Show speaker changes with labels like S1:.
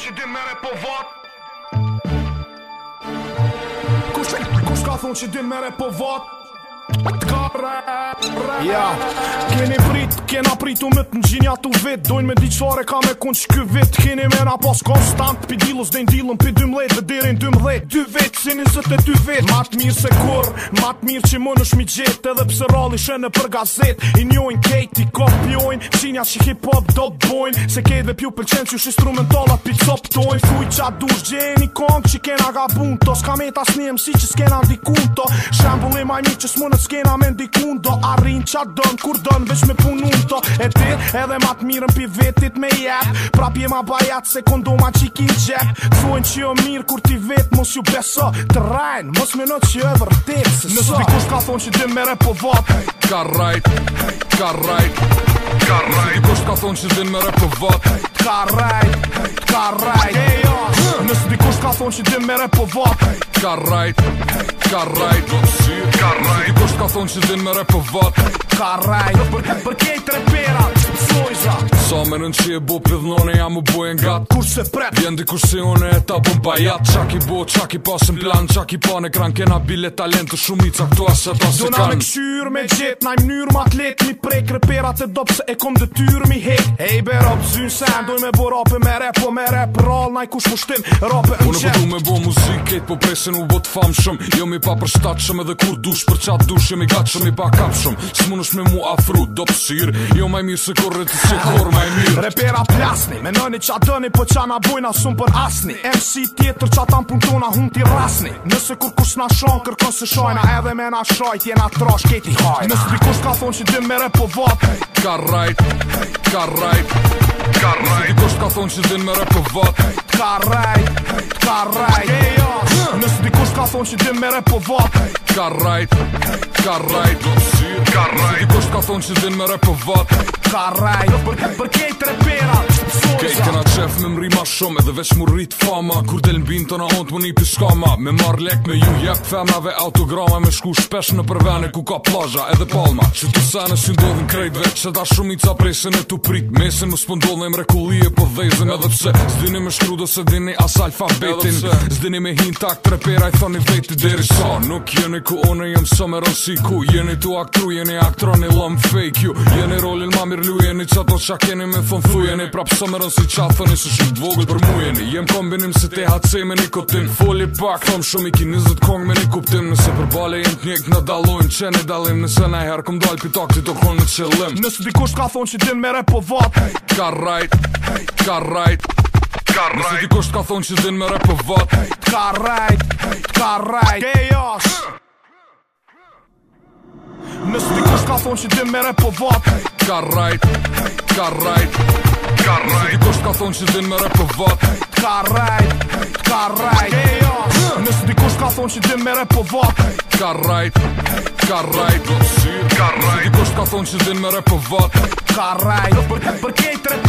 S1: që di mere po
S2: Kush, kush ka thonë që di që di mere po Ja, keni prit, kena pritu me të në gjinja të vit Dojnë me diqfare ka me kun që kë vit Keni mena pas konstant Pi dilu s'den pi mpi 12 dhe dirin 12 Dy vit, si një e dy vit Matë mirë se kur, matë mirë që më nëshmi gjet Edhe pse rali shënë për gazet I njojnë kejt, i kopjojnë Qinja që hip-hop do të bojnë Se kejt dhe pju për që shi strumentala pi të soptojnë Fuj qa dush gjeni kong që kena gabunto Ska me tas njëm si që s'kena dikunto majni që s'mon e s'kena me ndikun Do arrin qa dën, kur dën, veç me punun të E ti, edhe ma mirën pi vetit me jep Prap ma bajat se kondoma që i ki gjep Thuen që jo mirë kur ti vet mos ju beso Të rajn, mos me në që e vërtit se Nësë dikush ka thon që dhe mere po
S1: vat hey. Ka rajt, hey. ka rajt Ka Nësë dikush ka thon që dhe mere po vat hey. Ka rajt, hey. ka rajt ka thonë që dhim mere po vatë Hey, ka rajt Hey, ka rajt Do të si, ka rajt Nësë dikosht thonë që dhim mere po vatë Hey, ka rajt Do përkej, përkej tre pera Sa me nën që e bo pëllnone, ja mu bojen gatë Kur se pret, Vjen di kur se une e ta bën bajat Qa ki bo, qa ki pasën plan, qa ki pa në kran Kena bile talentë, shumë i caktua se ta se kanë Dona me
S2: këshyrë me gjithë, na i mënyrë ma t'letë Mi prej kreperat e dopë se e kom dë tyrë mi hek Ej, hey, berop, zynë sen, doj me bo rapë me rapë, po me rapë ball naj kush pushtim rope në qep unë po me bo muziket
S1: po presen u bot fam jo mi pa përshtatshëm edhe kur dush për qat dush jo mi i pa kapshëm shum është me mu afru do pësir jo maj mirë se korrë të si kor maj mirë repera plasni
S2: menoni qa dëni po qa na
S1: bujna sun për asni
S2: MC tjetër qa tam punktona hun
S1: ti rasni nëse
S2: kur kush na shon kërkon se shojna edhe me na shoj na trosh keti haj nëse pikush ka thon që dy
S1: mere po vat hey. ka t'ka rajt kusht ka thonë që din me rap po vat T'ka rajt T'ka rajt kusht ka thonë që din me rap po vat T'ka rajt T'ka rajt T'ka ka thonë që din me rap po vat T'ka rajt Për kejt reperat rap forza Kej kena qef me mri ma shumë edhe veç mu rrit fama Kur del mbin të na hont më një piskama Me marrë lek me ju jep femave autograma Me shku shpesh në përvene ku ka plazha edhe palma Që të sanë si ndodhin krejtve Që ta shumë i ca presin e tu prit Mesin më spondodhin e mrekulie po vezin Edhe pse zdini me shkru do se dini as alfabetin Zdini me hin tak i thoni veti deri sa Nuk jeni ku one jem së me rësi ku Jeni tu aktru jeni aktroni lëm fake ju Jeni rolin ma mirë lu jeni qato qa me thonë thujeni prapse Sa më rënë si qatë thënë i shumë dvogëll për mujeni Jem kombinim si THC me nikotin kotim Foli pak, thëmë shumë i kini kong me një Nëse për bale jem të njekë në dalojnë që në dalim Nëse në herë këm dalë pita këti të konë në qëllim Nëse di ka thonë që din mere po vatë hey. Ka rajt, hey. ka rajt Nëse di ka thonë që din mere po vatë hey. Ka rajt, hey. ka rajt Ke Nëse di ka thonë që din mere po vatë hey. Ka rajt, hey. ka rajt hey ka rajt Nësë dikush ka thonë që din me rap për vot Ka rajt Ka rajt Nësë dikush ka thonë që din me rap për vot Ka rajt Ka rajt Nësë dikush ka thonë që din me rap për vot Ka rajt Për kej